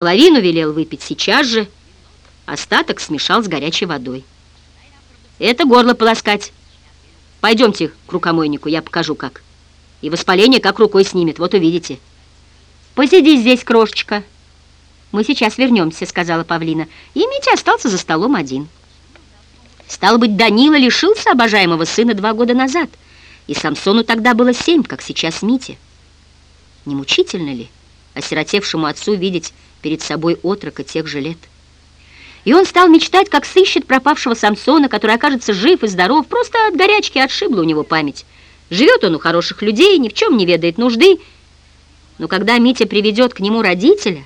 Половину велел выпить сейчас же, остаток смешал с горячей водой. Это горло полоскать. Пойдемте к рукомойнику, я покажу как. И воспаление как рукой снимет, вот увидите. Посиди здесь, крошечка. Мы сейчас вернемся, сказала Павлина. И Митя остался за столом один. Стало быть, Данила лишился обожаемого сына два года назад, и Самсону тогда было семь, как сейчас Мите. Не мучительно ли осиротевшему отцу видеть перед собой отрока тех же лет. И он стал мечтать, как сыщет пропавшего Самсона, который окажется жив и здоров, просто от горячки отшибла у него память. Живет он у хороших людей, ни в чем не ведает нужды. Но когда Митя приведет к нему родителя,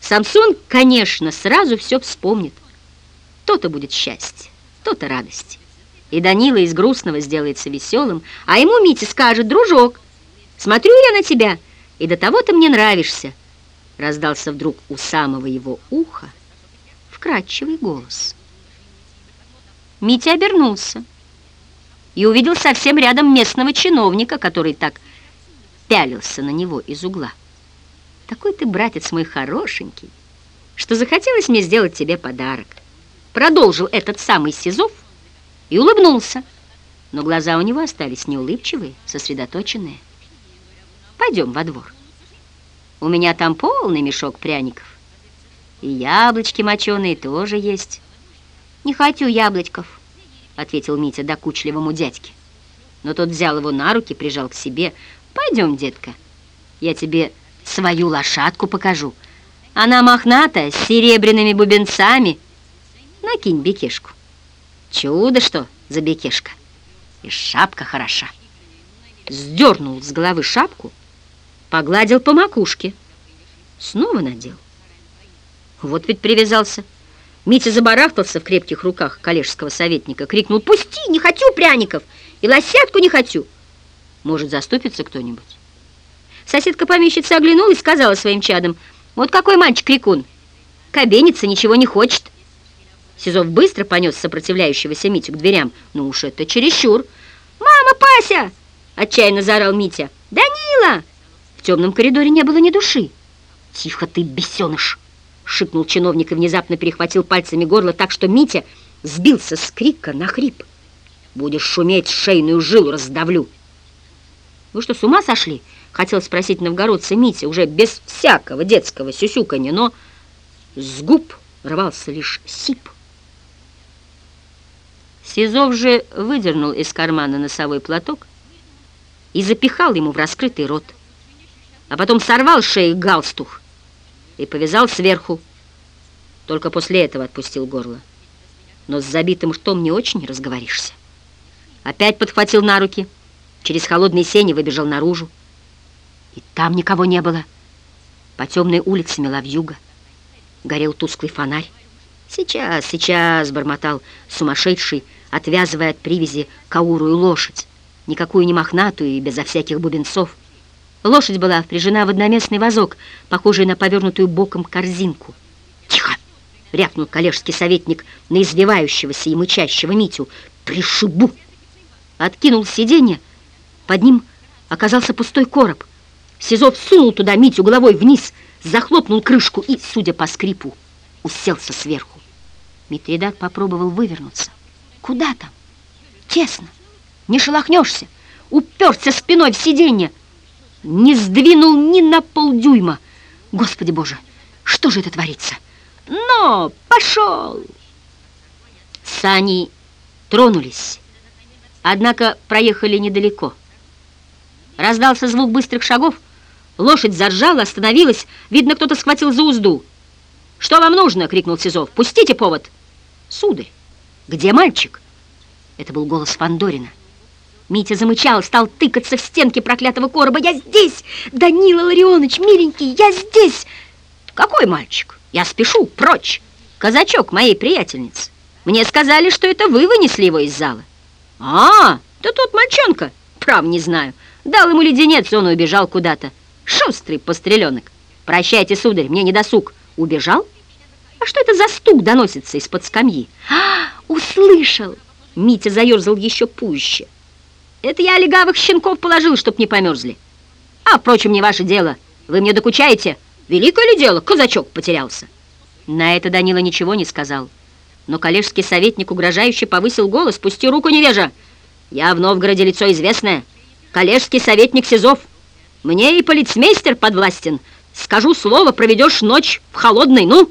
Самсон, конечно, сразу все вспомнит. То-то будет счастье, то-то радость. И Данила из грустного сделается веселым, а ему Митя скажет, «Дружок, смотрю я на тебя, и до того ты мне нравишься» раздался вдруг у самого его уха вкрадчивый голос. Митя обернулся и увидел совсем рядом местного чиновника, который так пялился на него из угла. «Такой ты, братец мой, хорошенький, что захотелось мне сделать тебе подарок». Продолжил этот самый Сизов и улыбнулся, но глаза у него остались неулыбчивые, сосредоточенные. «Пойдем во двор». У меня там полный мешок пряников. И яблочки моченые тоже есть. Не хочу яблочков, ответил Митя докучливому дядьке. Но тот взял его на руки, прижал к себе. Пойдем, детка, я тебе свою лошадку покажу. Она мохнатая, с серебряными бубенцами. Накинь бекешку. Чудо что за бекешка. И шапка хороша. Сдернул с головы шапку, Погладил по макушке. Снова надел. Вот ведь привязался. Митя забарахтался в крепких руках коллежского советника, крикнул «Пусти! Не хочу пряников! И лосятку не хочу!» Может, заступится кто-нибудь? Соседка-помещица оглянулась и сказала своим чадам «Вот какой мальчик-крикун! Кабенится, ничего не хочет!» Сизов быстро понес сопротивляющегося Митю к дверям. «Ну уж это чересчур!» «Мама, Пася!» — отчаянно заорал Митя. «Данила!» Темном коридоре не было ни души. «Тихо ты, бесеныш!» — шикнул чиновник и внезапно перехватил пальцами горло так, что Митя сбился с крика на хрип. «Будешь шуметь, шейную жилу раздавлю!» «Вы что, с ума сошли?» — хотел спросить новгородца Митя, уже без всякого детского сюсюканья, но с губ рвался лишь сип. Сизов же выдернул из кармана носовой платок и запихал ему в раскрытый рот а потом сорвал с шеи галстух и повязал сверху. Только после этого отпустил горло. Но с забитым ртом не очень разговоришься. Опять подхватил на руки, через холодные сени выбежал наружу. И там никого не было. По темной улице мела вьюга. Горел тусклый фонарь. «Сейчас, сейчас!» — бормотал сумасшедший, отвязывая от привязи каурую лошадь. Никакую не мохнатую и безо всяких бубенцов. Лошадь была впряжена в одноместный вазок, похожий на повернутую боком корзинку. «Тихо!» — рявкнул коллежский советник на извивающегося и мычащего Митю. «Пришибу!» Откинул сиденье. Под ним оказался пустой короб. Сизов сунул туда Митю головой вниз, захлопнул крышку и, судя по скрипу, уселся сверху. Митридат попробовал вывернуться. «Куда там? Тесно, не шелохнешься!» Уперся спиной в сиденье не сдвинул ни на полдюйма. Господи Боже, что же это творится? Но, пошел! Сани тронулись, однако проехали недалеко. Раздался звук быстрых шагов, лошадь заржала, остановилась, видно, кто-то схватил за узду. «Что вам нужно?» — крикнул Сизов. «Пустите повод!» «Сударь, где мальчик?» Это был голос Фандорина. Митя замычал, стал тыкаться в стенки проклятого короба. «Я здесь! Данила Ларионович, миленький, я здесь!» «Какой мальчик? Я спешу, прочь! Казачок моей приятельницы. Мне сказали, что это вы вынесли его из зала». «А, да тот мальчонка, прав не знаю. Дал ему леденец, он убежал куда-то. Шустрый постреленок. Прощайте, сударь, мне не досуг. Убежал? А что это за стук доносится из-под скамьи?» «А, услышал!» Митя заерзал еще пуще. Это я легавых щенков положил, чтоб не померзли. А, впрочем, не ваше дело. Вы мне докучаете. Великое ли дело, казачок потерялся? На это Данила ничего не сказал. Но коллежский советник угрожающе повысил голос. «Пусти руку, невежа! Я в Новгороде лицо известное. Коллежский советник Сизов. Мне и полицмейстер подвластен. Скажу слово, проведешь ночь в холодной, ну!»